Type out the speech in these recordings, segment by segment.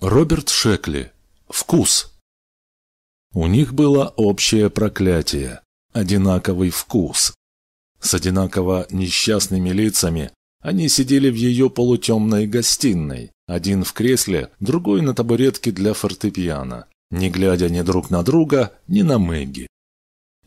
Роберт Шекли. Вкус. У них было общее проклятие. Одинаковый вкус. С одинаково несчастными лицами они сидели в ее полутемной гостиной. Один в кресле, другой на табуретке для фортепиано. Не глядя ни друг на друга, ни на Мэгги.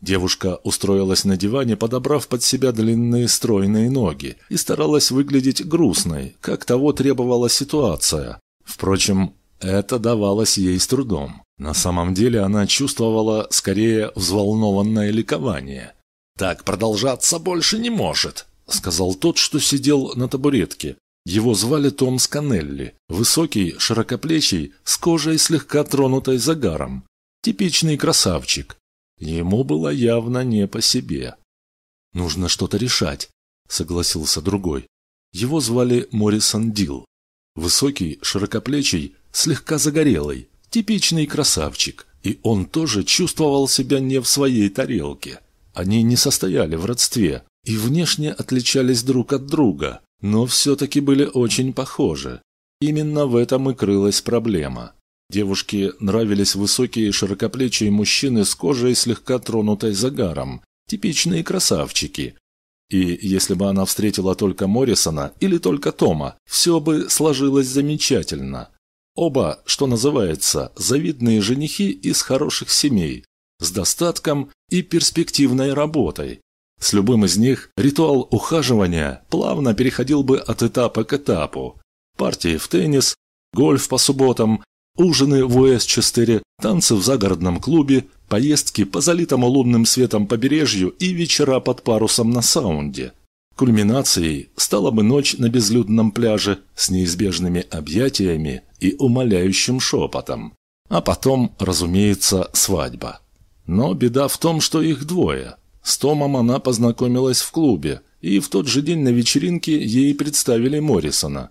Девушка устроилась на диване, подобрав под себя длинные стройные ноги, и старалась выглядеть грустной, как того требовала ситуация. Впрочем, это давалось ей с трудом. На самом деле она чувствовала скорее взволнованное ликование. «Так продолжаться больше не может», — сказал тот, что сидел на табуретке. Его звали Том Сканелли, высокий, широкоплечий, с кожей слегка тронутой загаром. Типичный красавчик. Ему было явно не по себе. «Нужно что-то решать», — согласился другой. Его звали Моррисон Дил. Высокий, широкоплечий, слегка загорелый, типичный красавчик, и он тоже чувствовал себя не в своей тарелке. Они не состояли в родстве и внешне отличались друг от друга, но все-таки были очень похожи. Именно в этом и крылась проблема. Девушке нравились высокие широкоплечие мужчины с кожей слегка тронутой загаром, типичные красавчики. И если бы она встретила только Моррисона или только Тома, все бы сложилось замечательно. Оба, что называется, завидные женихи из хороших семей, с достатком и перспективной работой. С любым из них ритуал ухаживания плавно переходил бы от этапа к этапу. Партии в теннис, гольф по субботам, ужины в Уэстчестере, танцы в загородном клубе, поездки по залитому лунным светом побережью и вечера под парусом на саунде – Кульминацией стала бы ночь на безлюдном пляже с неизбежными объятиями и умоляющим шепотом. А потом, разумеется, свадьба. Но беда в том, что их двое. С Томом она познакомилась в клубе, и в тот же день на вечеринке ей представили Моррисона.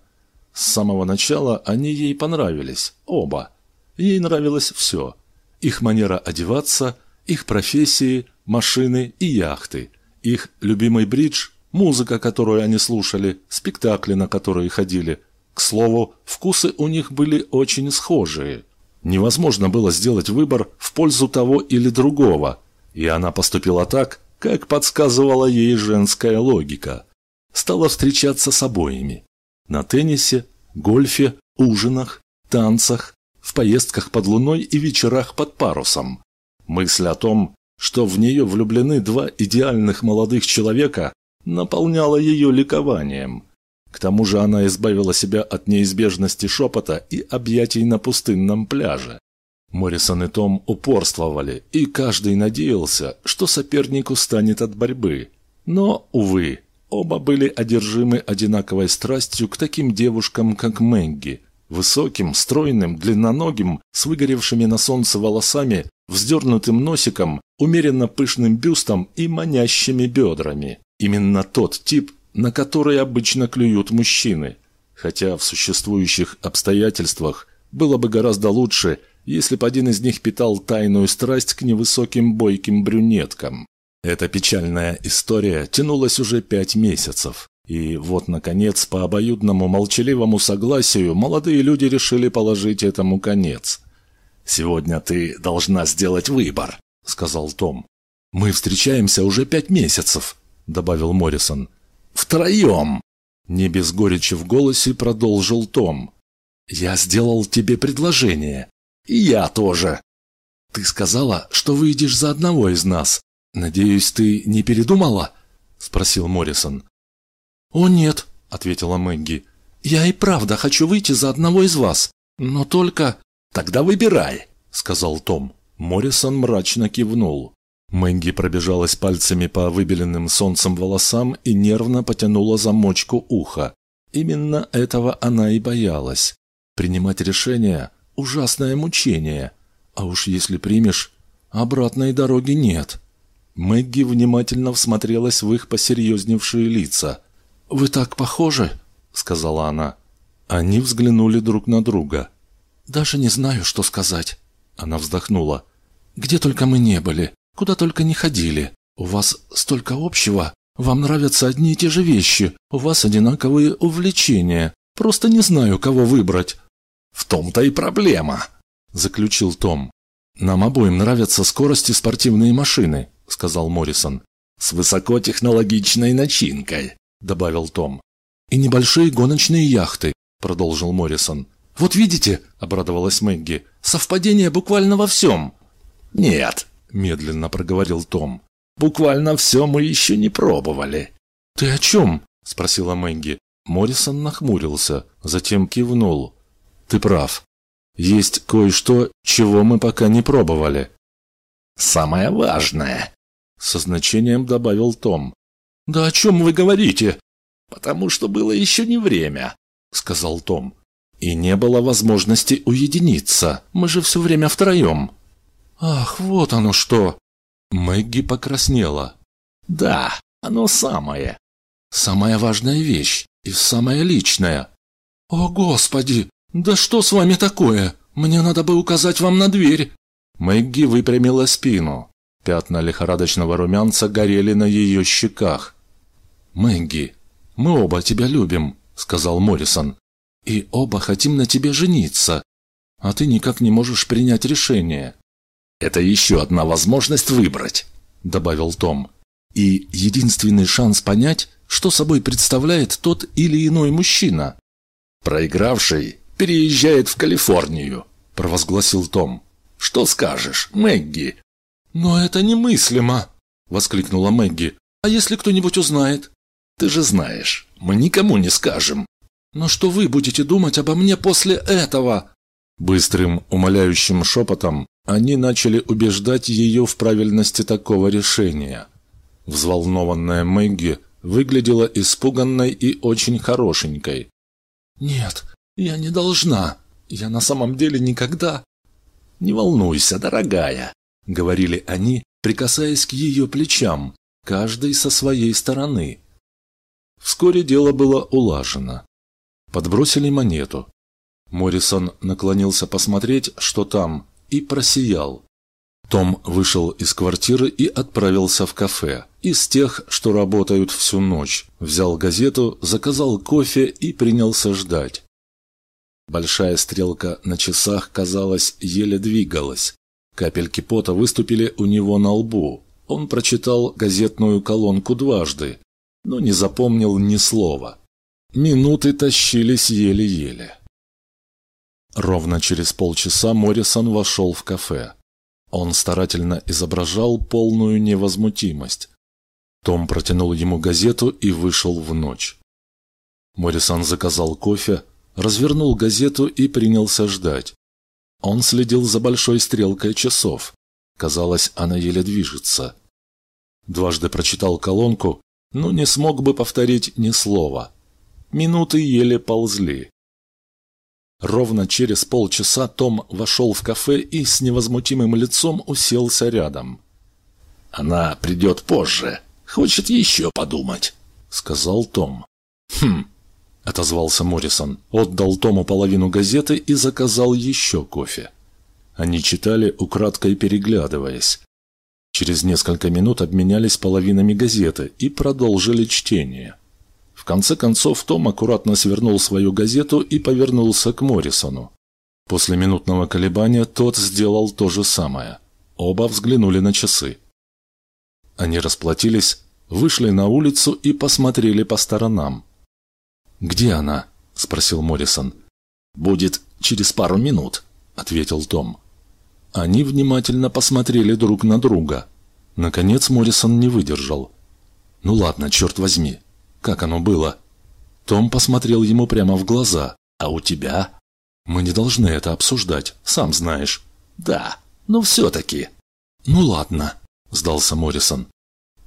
С самого начала они ей понравились, оба. Ей нравилось все. Их манера одеваться, их профессии, машины и яхты, их любимый бридж музыка, которую они слушали, спектакли, на которые ходили. К слову, вкусы у них были очень схожие. Невозможно было сделать выбор в пользу того или другого, и она поступила так, как подсказывала ей женская логика. Стала встречаться с обоими. На теннисе, гольфе, ужинах, танцах, в поездках под луной и вечерах под парусом. Мысль о том, что в нее влюблены два идеальных молодых человека, наполняла ее ликованием. К тому же она избавила себя от неизбежности шепота и объятий на пустынном пляже. Моррисон и Том упорствовали, и каждый надеялся, что сопернику станет от борьбы. Но, увы, оба были одержимы одинаковой страстью к таким девушкам, как Мэгги. Высоким, стройным, длинноногим, с выгоревшими на солнце волосами, вздернутым носиком, умеренно пышным бюстом и манящими бедрами. Именно тот тип, на который обычно клюют мужчины. Хотя в существующих обстоятельствах было бы гораздо лучше, если бы один из них питал тайную страсть к невысоким бойким брюнеткам. Эта печальная история тянулась уже пять месяцев. И вот, наконец, по обоюдному молчаливому согласию молодые люди решили положить этому конец. «Сегодня ты должна сделать выбор», — сказал Том. «Мы встречаемся уже пять месяцев», — добавил Моррисон. «Втроем!» Не без горечи в голосе продолжил Том. «Я сделал тебе предложение. И я тоже. Ты сказала, что выйдешь за одного из нас. Надеюсь, ты не передумала?» Спросил Моррисон. «О нет», — ответила Мэгги. «Я и правда хочу выйти за одного из вас. Но только...» «Тогда выбирай», — сказал Том. Моррисон мрачно кивнул. Мэнги пробежалась пальцами по выбеленным солнцем волосам и нервно потянула замочку уха. Именно этого она и боялась. Принимать решение – ужасное мучение. А уж если примешь, обратной дороги нет. Мэгги внимательно всмотрелась в их посерьезневшие лица. «Вы так похожи», – сказала она. Они взглянули друг на друга. «Даже не знаю, что сказать», – она вздохнула. «Где только мы не были. Куда только не ходили. У вас столько общего. Вам нравятся одни и те же вещи. У вас одинаковые увлечения. Просто не знаю, кого выбрать». В том-то и проблема, заключил Том. Нам обоим нравятся скорости спортивные машины, сказал Моррисон. С высокотехнологичной начинкой, добавил Том. И небольшие гоночные яхты, продолжил Моррисон. Вот видите, обрадовалась Мэгги. Совпадение буквально во всем. Нет, медленно проговорил Том. Буквально все мы еще не пробовали. Ты о чем? спросила Мэгги. Моррисон нахмурился, затем кивнул. «Ты прав. Есть кое-что, чего мы пока не пробовали». «Самое важное», — со значением добавил Том. «Да о чем вы говорите?» «Потому что было еще не время», — сказал Том. «И не было возможности уединиться. Мы же все время втроем». «Ах, вот оно что!» Мэгги покраснела. «Да, оно самое». «Самая важная вещь и самое личное». «О, Господи! Да что с вами такое? Мне надо бы указать вам на дверь!» Мэгги выпрямила спину. Пятна лихорадочного румянца горели на ее щеках. «Мэгги, мы оба тебя любим», — сказал Моррисон. «И оба хотим на тебе жениться. А ты никак не можешь принять решение». «Это еще одна возможность выбрать», — добавил Том. «И единственный шанс понять, что собой представляет тот или иной мужчина. «Проигравший переезжает в Калифорнию», – провозгласил Том. «Что скажешь, Мэгги?» «Но это немыслимо!» – воскликнула Мэгги. «А если кто-нибудь узнает?» «Ты же знаешь, мы никому не скажем». «Но что вы будете думать обо мне после этого?» Быстрым, умоляющим шепотом они начали убеждать ее в правильности такого решения. Взволнованная Мэгги выглядела испуганной и очень хорошенькой. «Нет, я не должна. Я на самом деле никогда...» «Не волнуйся, дорогая», — говорили они, прикасаясь к ее плечам, каждый со своей стороны. Вскоре дело было улажено. Подбросили монету. Моррисон наклонился посмотреть, что там, и просиял. Том вышел из квартиры и отправился в кафе. Из тех, что работают всю ночь. Взял газету, заказал кофе и принялся ждать. Большая стрелка на часах, казалось, еле двигалась. Капельки пота выступили у него на лбу. Он прочитал газетную колонку дважды, но не запомнил ни слова. Минуты тащились еле-еле. Ровно через полчаса Моррисон вошел в кафе. Он старательно изображал полную невозмутимость. Том протянул ему газету и вышел в ночь. Моррисон заказал кофе, развернул газету и принялся ждать. Он следил за большой стрелкой часов. Казалось, она еле движется. Дважды прочитал колонку, но не смог бы повторить ни слова. Минуты еле ползли. Ровно через полчаса Том вошел в кафе и с невозмутимым лицом уселся рядом. «Она придет позже. Хочет еще подумать», — сказал Том. «Хм», — отозвался Моррисон, отдал Тому половину газеты и заказал еще кофе. Они читали, украдкой переглядываясь. Через несколько минут обменялись половинами газеты и продолжили чтение. В конце концов Том аккуратно свернул свою газету и повернулся к Моррисону. После минутного колебания тот сделал то же самое. Оба взглянули на часы. Они расплатились, вышли на улицу и посмотрели по сторонам. «Где она?» – спросил Моррисон. «Будет через пару минут», – ответил Том. Они внимательно посмотрели друг на друга. Наконец Моррисон не выдержал. «Ну ладно, черт возьми, как оно было?» Том посмотрел ему прямо в глаза. «А у тебя?» «Мы не должны это обсуждать, сам знаешь». «Да, но все-таки». «Ну ладно», – сдался Моррисон.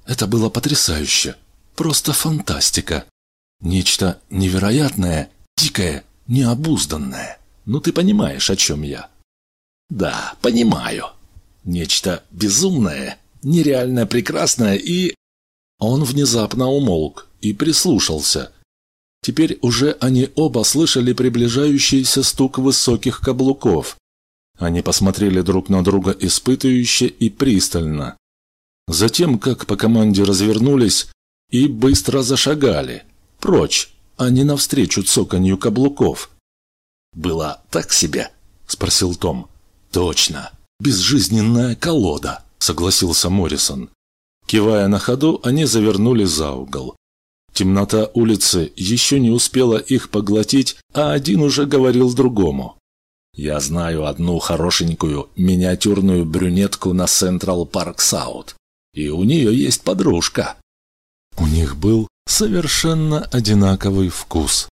«Это было потрясающе. Просто фантастика. Нечто невероятное, дикое, необузданное. Ну ты понимаешь, о чем я?» «Да, понимаю. Нечто безумное, нереально прекрасное и...» Он внезапно умолк и прислушался. Теперь уже они оба слышали приближающийся стук высоких каблуков. Они посмотрели друг на друга испытывающе и пристально. Затем, как по команде развернулись и быстро зашагали. Прочь, а не навстречу цоканью каблуков. была так себе?» – спросил Том. «Точно. Безжизненная колода», – согласился Моррисон. Кивая на ходу, они завернули за угол. Темнота улицы еще не успела их поглотить, а один уже говорил другому. «Я знаю одну хорошенькую миниатюрную брюнетку на Централ Парк Саут, и у нее есть подружка». У них был совершенно одинаковый вкус.